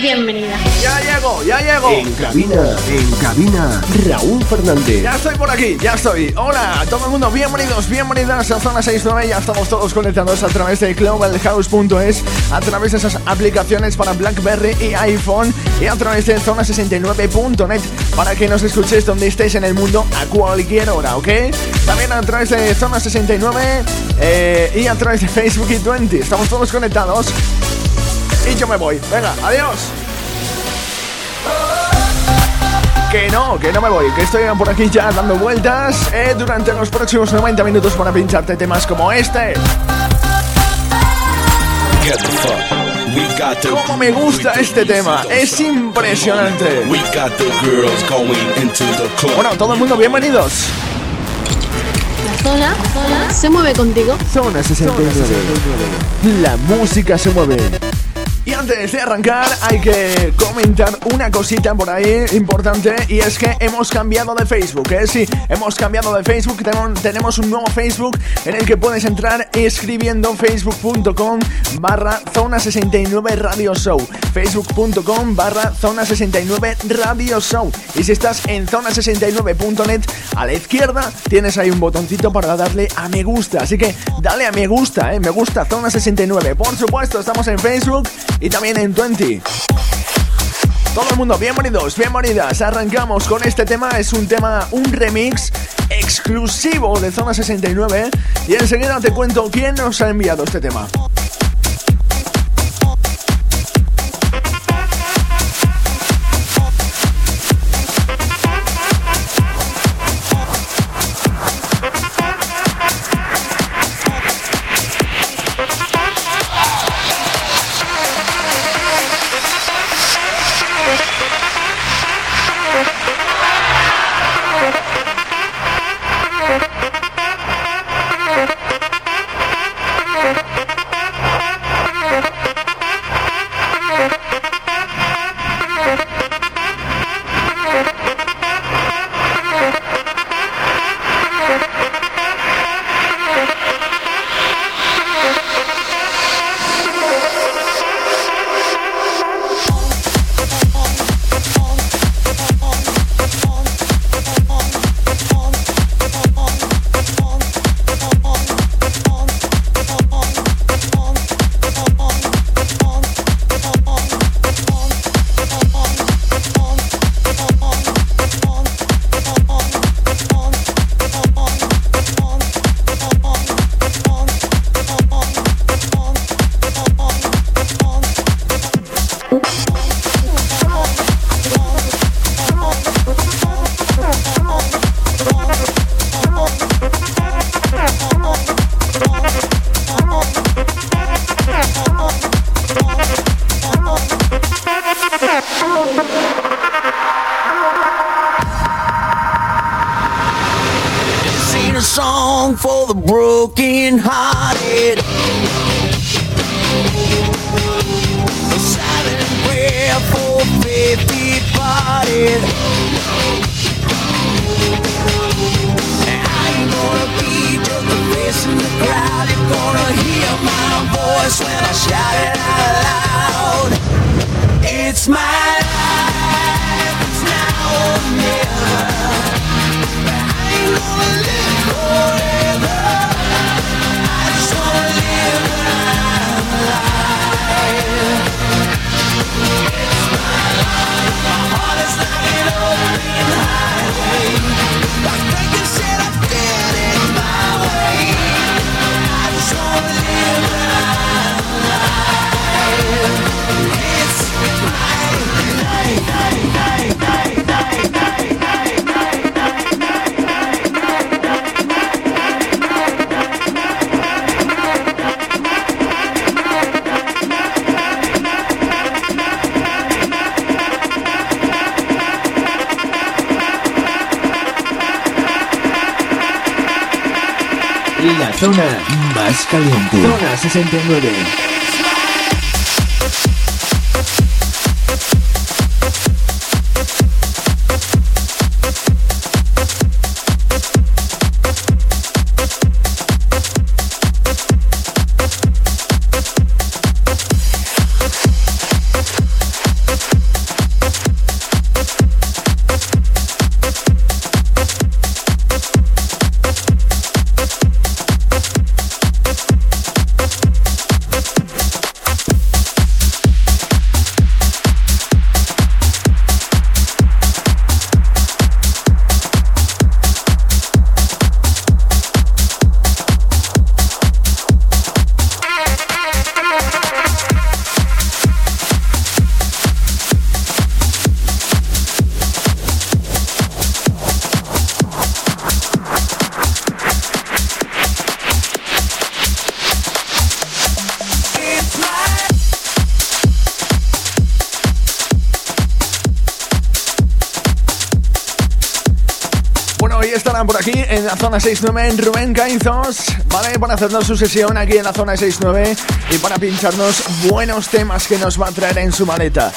bienvenida. Ya llego, ya llego. En cabina, en cabina, Raúl Fernández. Ya estoy por aquí, ya estoy. Hola a todo el mundo, bienvenidos, bienvenidas a Zona 69. Ya estamos todos conectados a través de globalhouse.es, a través de esas aplicaciones para Blackberry y iPhone y a través de zona69.net para que nos escuchéis donde estéis en el mundo a cualquier hora, ¿ok? También a través de Zona 69 eh, y a través de Facebook y 20. Estamos todos conectados. Y yo me voy. Venga, adiós. Que no, que no me voy, que estoy por aquí ya dando vueltas eh, durante los próximos 90 minutos para pincharte temas como este. Cómo me gusta este tema, es impresionante. Bueno, todo el mundo, bienvenidos. La zona, la zona se mueve contigo. Zona 69. La música se mueve. Y antes de arrancar hay que comentar una cosita por ahí importante y es que hemos cambiado de Facebook, ¿eh? Sí, hemos cambiado de Facebook, tenemos un nuevo Facebook en el que puedes entrar escribiendo facebook.com barra zona 69 radio show, facebook.com barra zona 69 radio show. Y si estás en zona69.net a la izquierda tienes ahí un botoncito para darle a me gusta, así que dale a me gusta, ¿eh? Me gusta zona 69, por supuesto estamos en Facebook y también en 20. Todo el mundo, bienvenidos, bienvenidas. Arrancamos con este tema. Es un tema, un remix exclusivo de Zona 69. Y enseguida te cuento quién nos ha enviado este tema. Caliente. Zona 69. Zona 69 en Rubén Caizos, ¿vale? Para hacernos su sesión aquí en la zona 69 y para pincharnos buenos temas que nos va a traer en su maleta.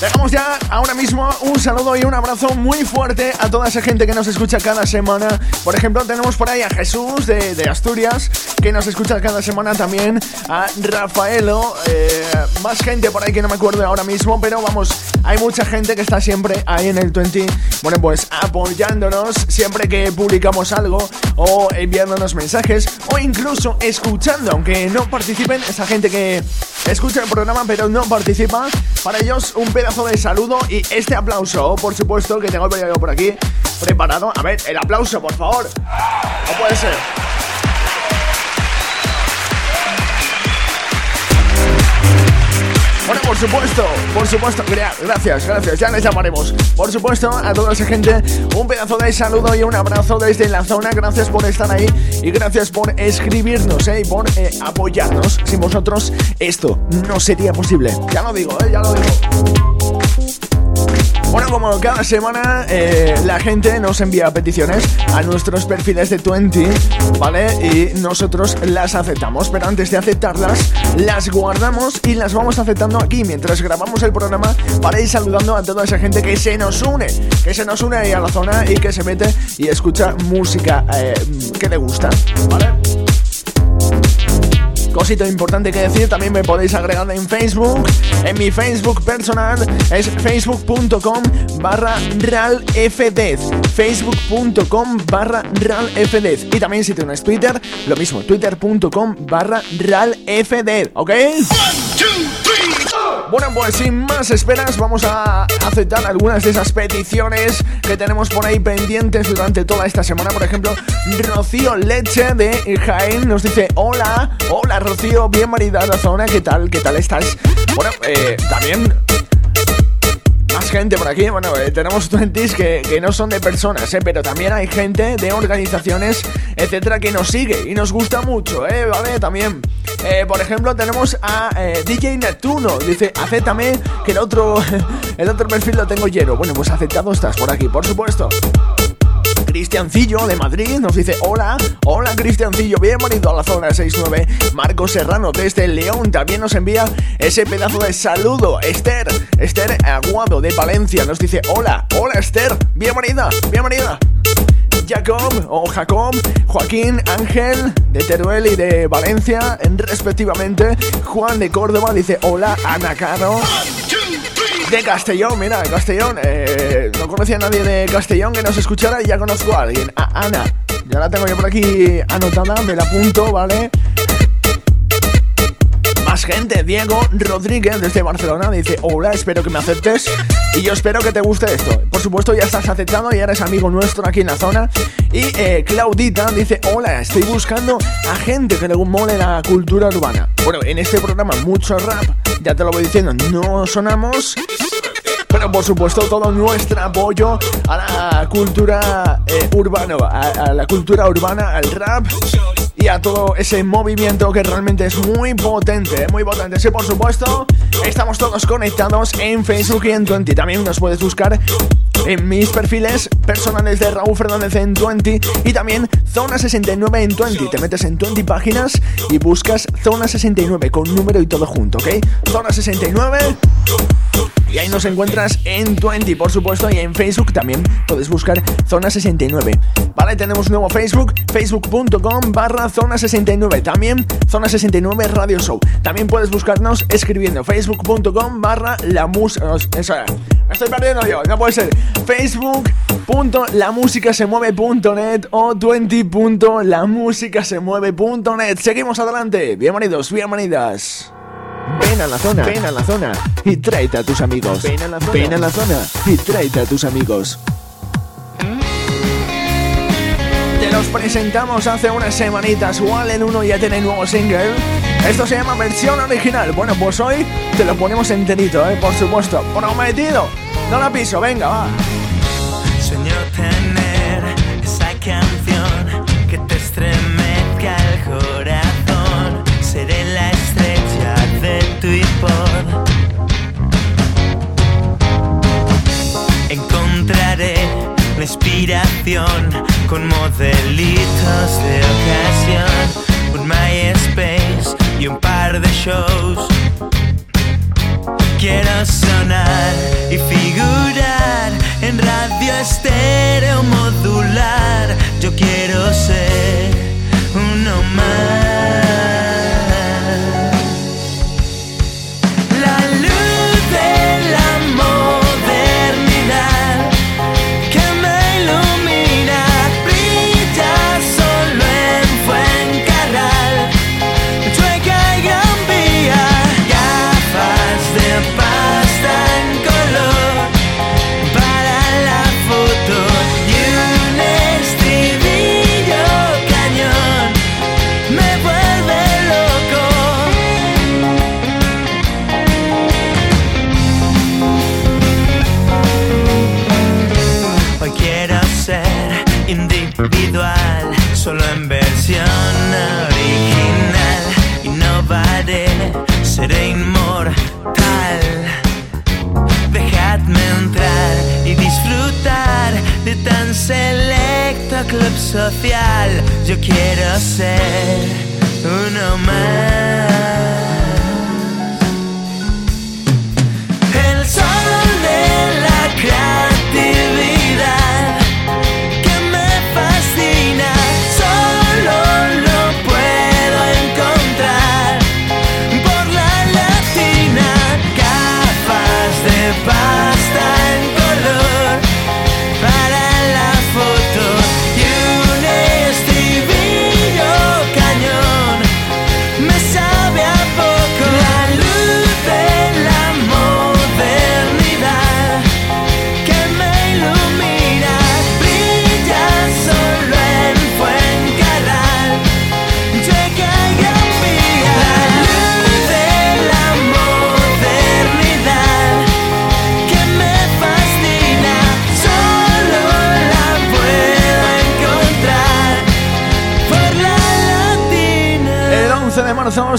Dejamos ya ahora mismo un saludo y un abrazo muy fuerte a toda esa gente que nos escucha cada semana. Por ejemplo, tenemos por ahí a Jesús de, de Asturias, que nos escucha cada semana también. A Rafaelo, eh, más gente por ahí que no me acuerdo ahora mismo, pero vamos, hay mucha gente que está siempre ahí en el 20. Bueno, pues apoyándonos siempre que publicamos algo o enviándonos mensajes o incluso escuchando, aunque no participen, esa gente que escucha el programa pero no participa. Para ellos un pedazo de saludo y este aplauso, por supuesto, que tengo el por aquí preparado. A ver, el aplauso, por favor. No puede ser. Supuesto, por supuesto, gra- gracias, gracias, ya les llamaremos. Por supuesto, a toda esa gente, un pedazo de saludo y un abrazo desde la zona. Gracias por estar ahí y gracias por escribirnos ¿eh? y por eh, apoyarnos. Sin vosotros, esto no sería posible. Ya lo digo, ¿eh? ya lo digo. Bueno, como cada semana eh, la gente nos envía peticiones a nuestros perfiles de 20, ¿vale? Y nosotros las aceptamos, pero antes de aceptarlas, las guardamos y las vamos aceptando aquí mientras grabamos el programa para ir saludando a toda esa gente que se nos une, que se nos une ahí a la zona y que se mete y escucha música eh, que le gusta, ¿vale? Cosita importante que decir, también me podéis agregar en Facebook. En mi Facebook personal es facebook.com barra ralfdez. Facebook.com barra ralfdez. Y también si tienes Twitter, lo mismo, twitter.com barra ralfdez. ¿Ok? Bueno, pues sin más esperas, vamos a aceptar algunas de esas peticiones que tenemos por ahí pendientes durante toda esta semana. Por ejemplo, Rocío Leche de Jaén nos dice: Hola, hola Rocío, bienvenida a la zona, ¿qué tal? ¿Qué tal estás? Bueno, eh, también gente por aquí. Bueno, eh, tenemos 20 que, que no son de personas, eh, pero también hay gente de organizaciones, etcétera, que nos sigue y nos gusta mucho, eh, ¿vale? También. Eh, por ejemplo, tenemos a DJ Neptuno. Dice, acéptame, que el otro, el otro perfil lo tengo lleno. Bueno, pues aceptado estás por aquí, por supuesto. Cristiancillo de Madrid nos dice hola, hola Cristiancillo, bienvenido a la zona 69. Marco Serrano desde León también nos envía ese pedazo de saludo. Esther, Esther Aguado de Valencia nos dice hola, hola Esther, bienvenida, bienvenida. Jacob o Jacob, Joaquín, Ángel de Teruel y de Valencia, respectivamente. Juan de Córdoba dice hola, Ana Caro. De Castellón, mira, Castellón. Eh, no conocía a nadie de Castellón que nos escuchara y ya conozco a alguien. A Ana. Ya la tengo yo por aquí anotada, me la apunto, ¿vale? Gente, Diego Rodríguez desde Barcelona dice Hola, espero que me aceptes y yo espero que te guste esto Por supuesto ya estás aceptado y eres amigo nuestro aquí en la zona. Y eh, Claudita dice Hola, estoy buscando a gente que le mole la cultura urbana Bueno, en este programa mucho rap, ya te lo voy diciendo, no sonamos pero por supuesto todo nuestro apoyo a la cultura eh, urbana, a, la cultura urbana, al rap y a todo ese movimiento que realmente es muy potente, muy potente. Sí, por supuesto, estamos todos conectados en Facebook y en Twenty. También nos puedes buscar en mis perfiles personales de Raúl Fernández en Twenty y también Zona 69 en Twenty. Te metes en Twenty páginas y buscas Zona 69 con número y todo junto, ¿ok? Zona 69 y ahí nos encuentras en Twenty, por supuesto, y en Facebook también puedes buscar Zona 69. Vale, tenemos un nuevo Facebook, facebook.com barra Zona 69. También Zona 69 Radio Show. También puedes buscarnos escribiendo facebook.com barra la música... Me estoy perdiendo yo, no puede ser. Facebook.lamusicasemueve.net o 20.lamusicasemueve.net. Seguimos adelante. Bienvenidos, bienvenidas. Ven a la zona, ven a la zona y tráete a tus amigos. Ven a la zona, ven a la zona y tráete a tus amigos. Te los presentamos hace unas semanitas. Wallen 1 ya tiene nuevo single. Esto se llama versión original. Bueno, pues hoy te lo ponemos enterito, ¿eh? por supuesto. Prometido. No la piso, venga, va. Sueño tener esa Encontraré la inspiración con modelitos de ocasión,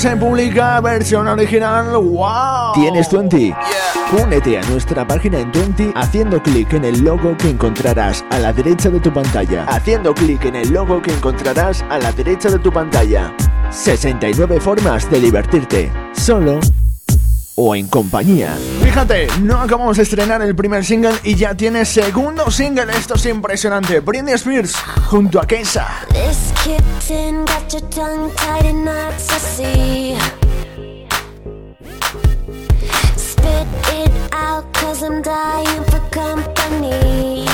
se publica versión original. ¡Wow! ¿Tienes 20? Únete a nuestra página en 20 haciendo clic en el logo que encontrarás a la derecha de tu pantalla. Haciendo clic en el logo que encontrarás a la derecha de tu pantalla. 69 formas de divertirte. Solo o en compañía. Fíjate, no acabamos de estrenar el primer single y ya tiene segundo single. Esto es impresionante. Britney Spears junto a Kesa. This kitten got your tongue tied in knots, I see. Spit it out, cause I'm dying for company.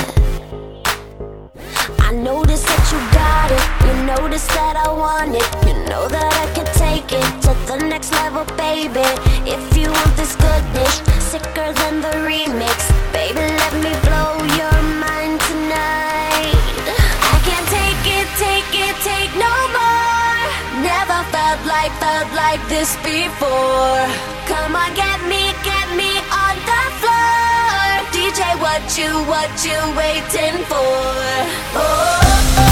I notice that you got it, you notice that I want it, you know that I can take it to the next level, baby. If you want this goodness, sicker than the remix, baby, let me blow your mind tonight. I can't take it, take it, take no more. Never felt like, felt like this before. Come on, get me, get me on the floor. DJ, what you, what you waiting for? Oh. oh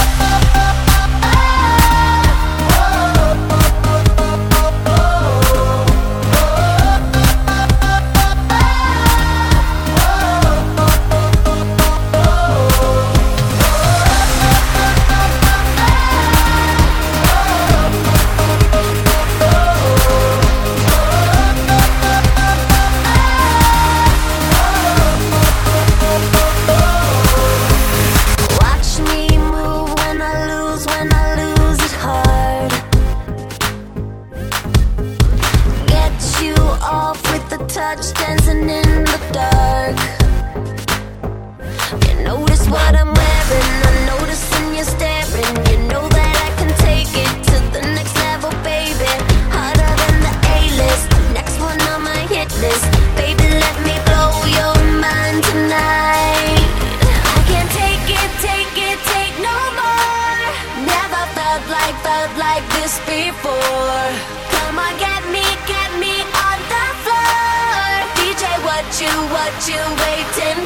what you waiting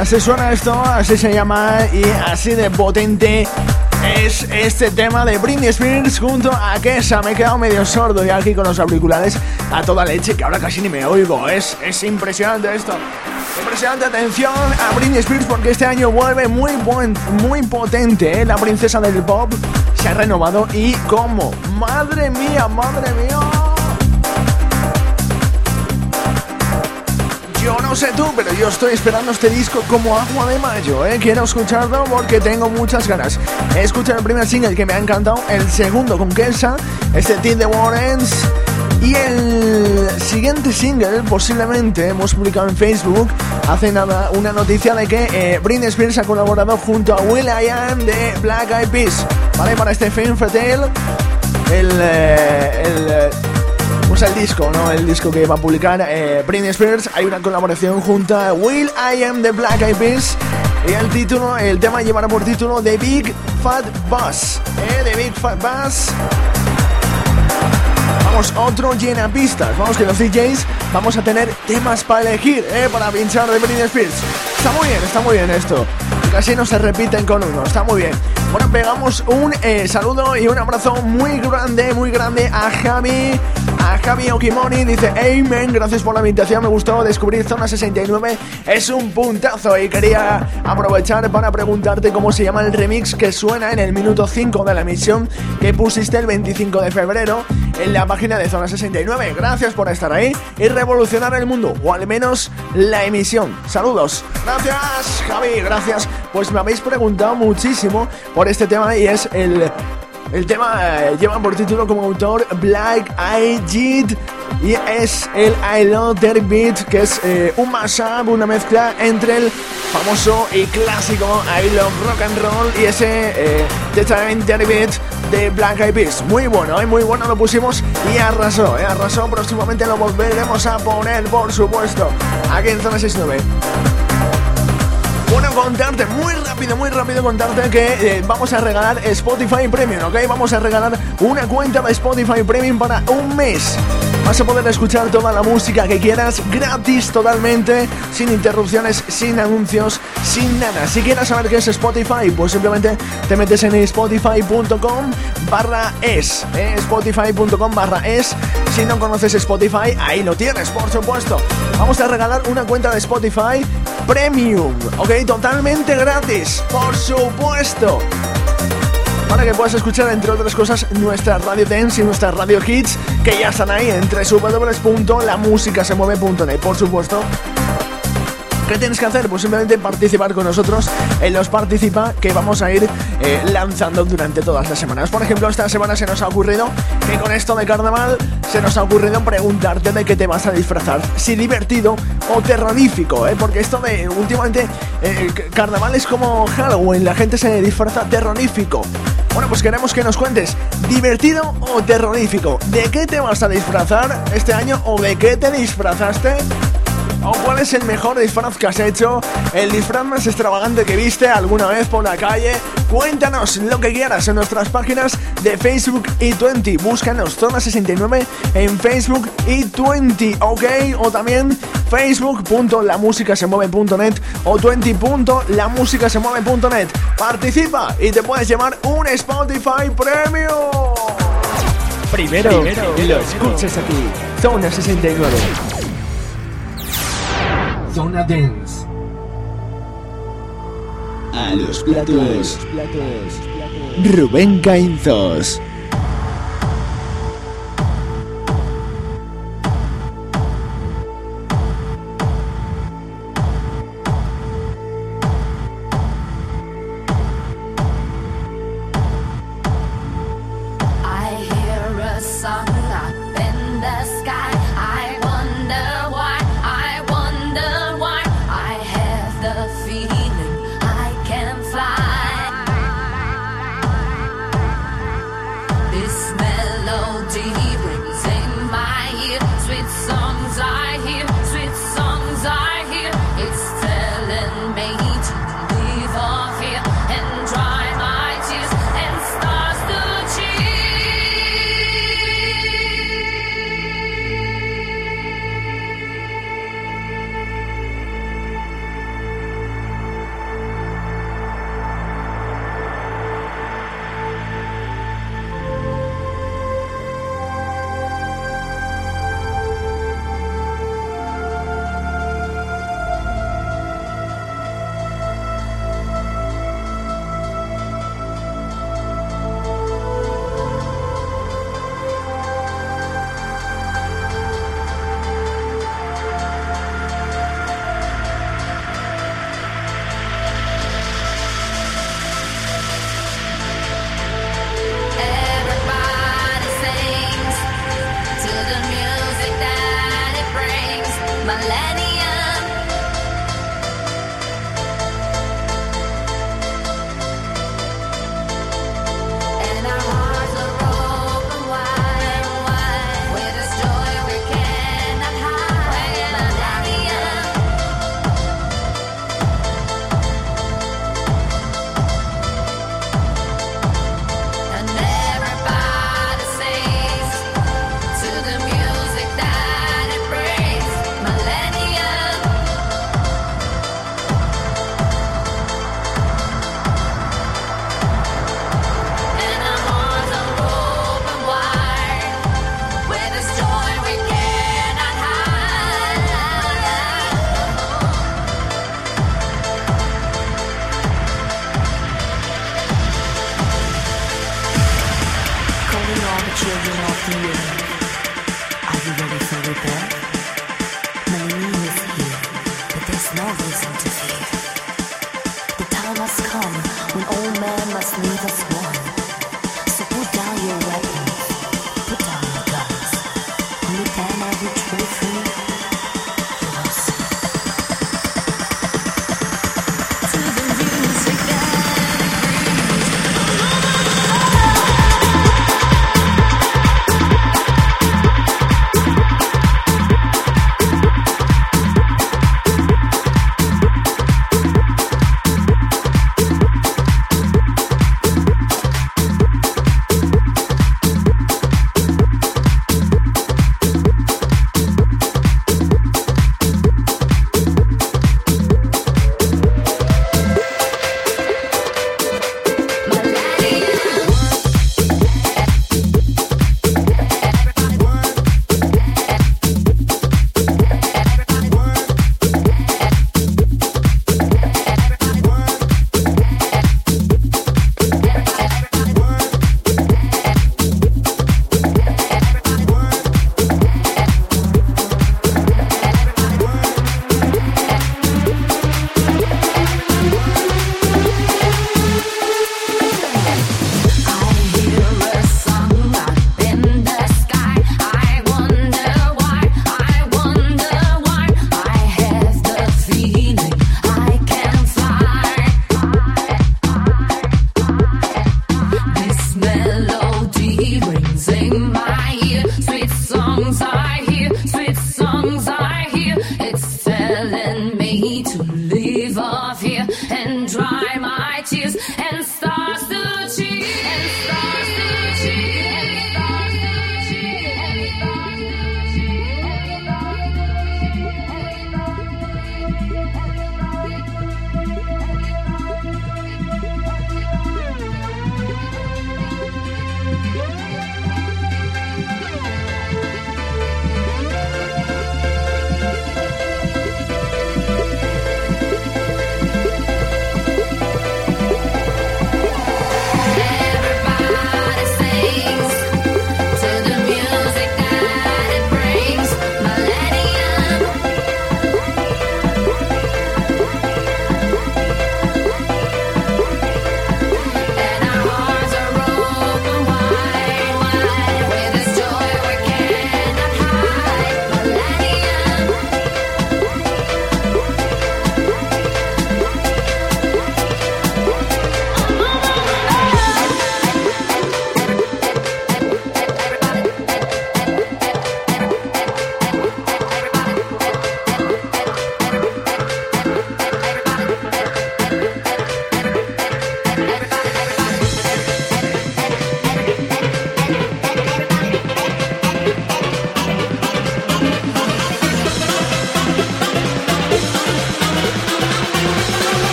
así suena esto, así se llama y así de potente es este tema de Britney Spears junto a Kesa. Me he quedado medio sordo y aquí con los auriculares a toda leche que ahora casi ni me oigo. Es, es impresionante esto. Impresionante atención a Britney Spears porque este año vuelve muy, buen, muy potente. ¿eh? La princesa del pop se ha renovado y como. Madre mía, madre mía. No sé tú, pero yo estoy esperando este disco como agua de mayo, ¿eh? Quiero escucharlo porque tengo muchas ganas. He escuchado el primer single que me ha encantado, el segundo con Kelsa, este Team de Warrens. Y el siguiente single, posiblemente, hemos publicado en Facebook hace nada una noticia de que eh, Britney Spears ha colaborado junto a Will I Am de Black Eyed Peas. ¿vale? Para este Film Fatal, el, eh, el, el disco, ¿no? El disco que va a publicar eh, Britney Spears. Hay una colaboración junto a Will I Am the Black Eyed Peas. Y el título, el tema llevará por título The Big Fat Bus. ¿eh? The Big Fat Bus. Vamos, otro llena pistas. Vamos que los DJs vamos a tener temas para elegir, ¿eh? Para pinchar de Britney Spears. Está muy bien, está muy bien esto. Casi no se repiten con uno, está muy bien. Bueno, pegamos un eh, saludo y un abrazo muy grande, muy grande a Javi, a Javi Okimoni. Dice, Amen, gracias por la invitación, me gustó descubrir Zona 69. Es un puntazo y quería aprovechar para preguntarte cómo se llama el remix que suena en el minuto 5 de la emisión que pusiste el 25 de febrero en la página de Zona 69. Gracias por estar ahí y revolucionar el mundo, o al menos la emisión. Saludos. Gracias, Javi, gracias. Pues me habéis preguntado muchísimo por este tema y es el... El tema eh, lleva por título como autor Black Eyed y es el I Love Dirty Beat, que es eh, un mashup, una mezcla entre el famoso y clásico I Love Rock and Roll y ese eh, Dirty Beat de Black Eyed Peas. Muy bueno, ¿eh? muy bueno, lo pusimos y arrasó, arrasó. Próximamente lo volveremos a poner, por supuesto, aquí en Zona 69. Bueno, contarte muy rápido, muy rápido contarte que eh, vamos a regalar Spotify Premium, ¿ok? Vamos a regalar una cuenta de Spotify Premium para un mes. Vas a poder escuchar toda la música que quieras gratis totalmente, sin interrupciones, sin anuncios, sin nada. Si quieres saber qué es Spotify, pues simplemente te metes en spotify.com barra es, ¿eh? spotify.com barra es. Si no conoces Spotify, ahí lo tienes, por supuesto. Vamos a regalar una cuenta de Spotify Premium, ¿ok? Totalmente gratis, por supuesto. Para que puedas escuchar, entre otras cosas, nuestra radio dance y nuestra radio hits, que ya están ahí en www.lamusicasemueve.net, por supuesto. ¿Qué tienes que hacer? Pues simplemente participar con nosotros en los Participa que vamos a ir eh, lanzando durante todas las semanas. Por ejemplo, esta semana se nos ha ocurrido que con esto de carnaval se nos ha ocurrido preguntarte de qué te vas a disfrazar. Si divertido o terrorífico, ¿eh? Porque esto de últimamente eh, carnaval es como Halloween, la gente se disfraza terrorífico. Bueno, pues queremos que nos cuentes, ¿divertido o terrorífico? ¿De qué te vas a disfrazar este año o de qué te disfrazaste? ¿O cuál es el mejor disfraz que has hecho? ¿El disfraz más extravagante que viste alguna vez por la calle? Cuéntanos lo que quieras en nuestras páginas de Facebook y 20. Búscanos Zona 69 en Facebook y 20, ¿ok? O también facebook.lamusicasemueve.net o 20.lamusicasemueve.net. Participa y te puedes llevar un Spotify Premium. Primero, lo escuches aquí. Zona 69. Zona Dance. A los platos. Rubén Cainzos.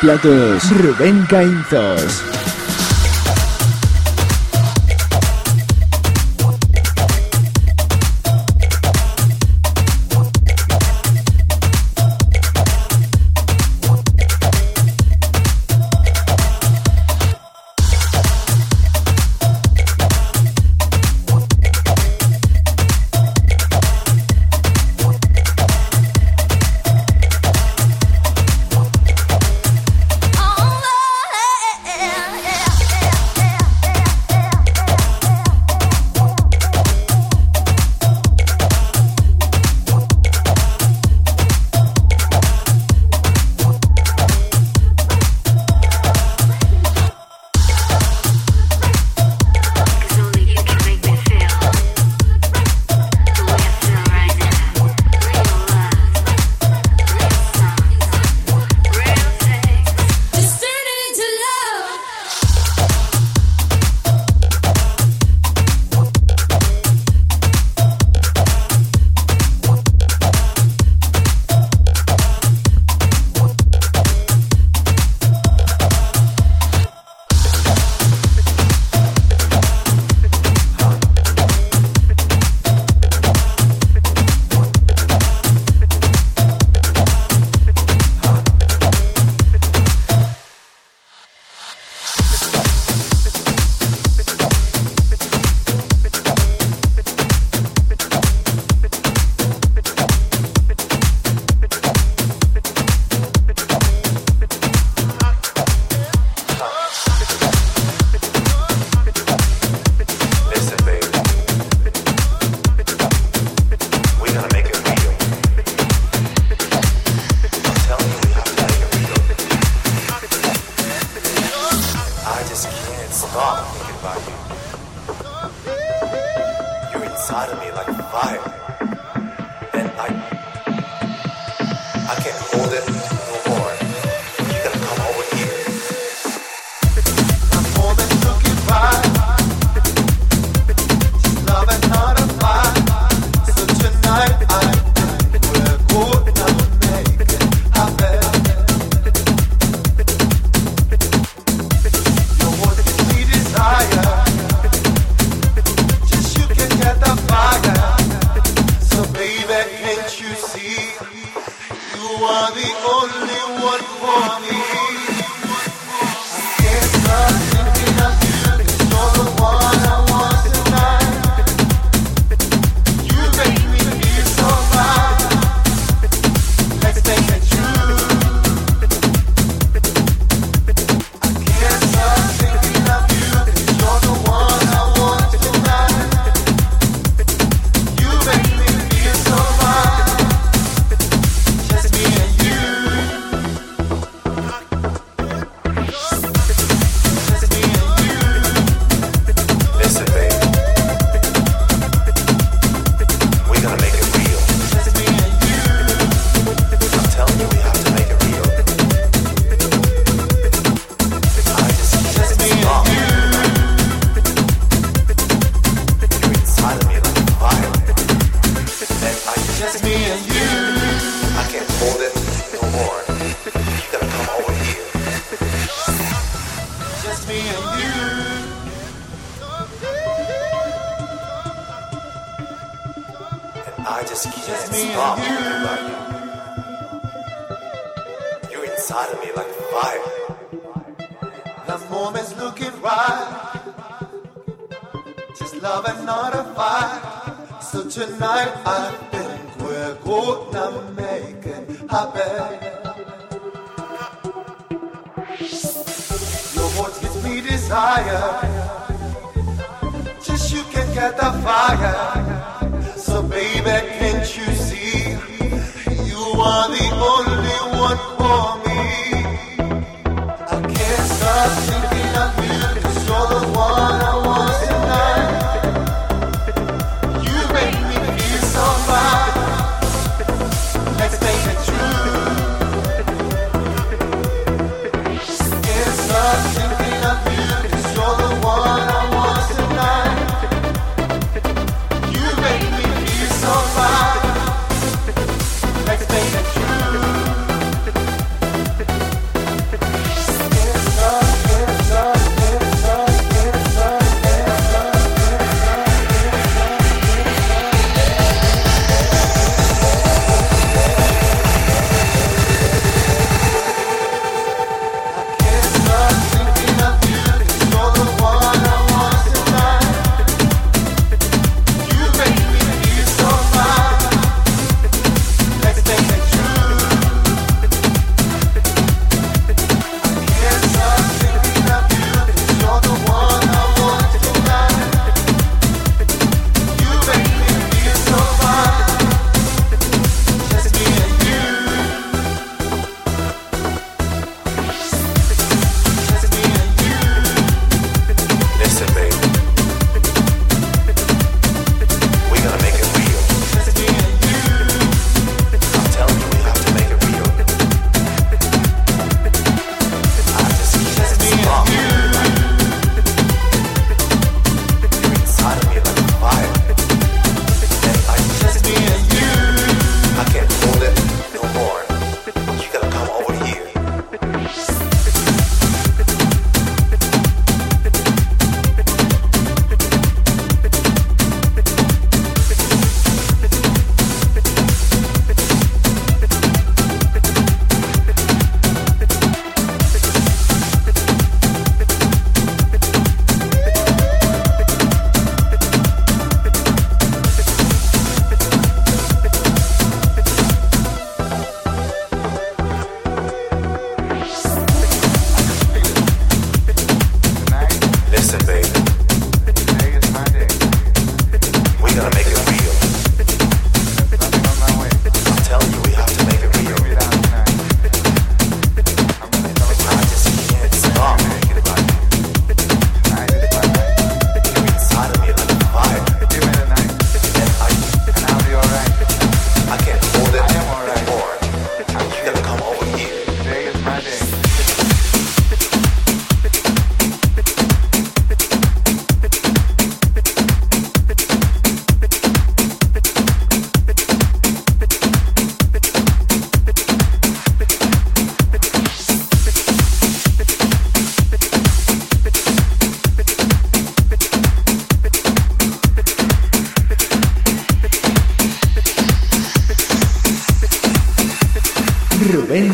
Platos, Rubén Cainzos.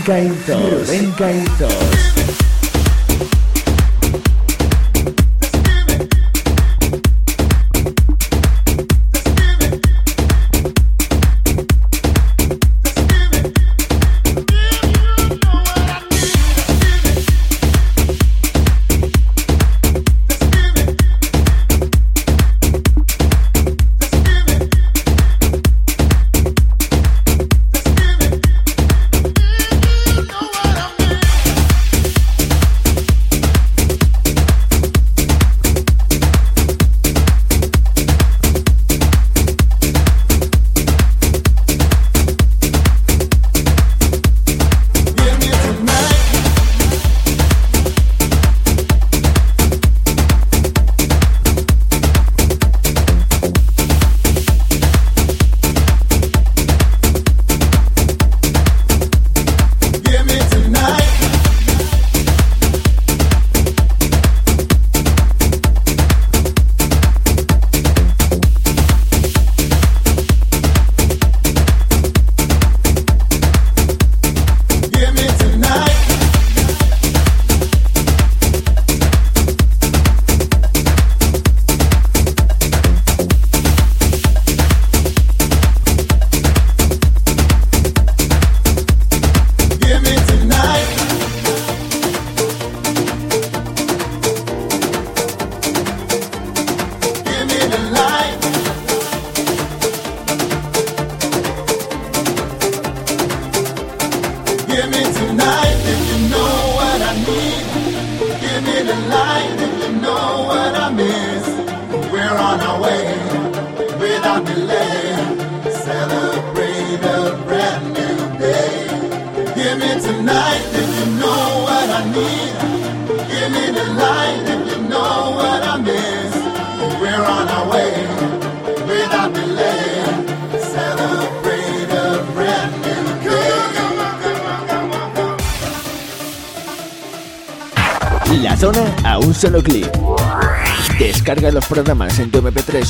Caitos. Rubén Caitos.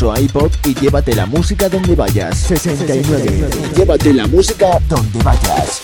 MP3 o iPod y llévate la música donde vayas. 69. Llévate la música donde vayas.